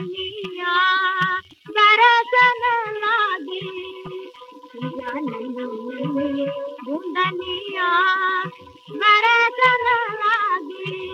नैया दर्शन लागे। बुंदनिया दर्शन लागे।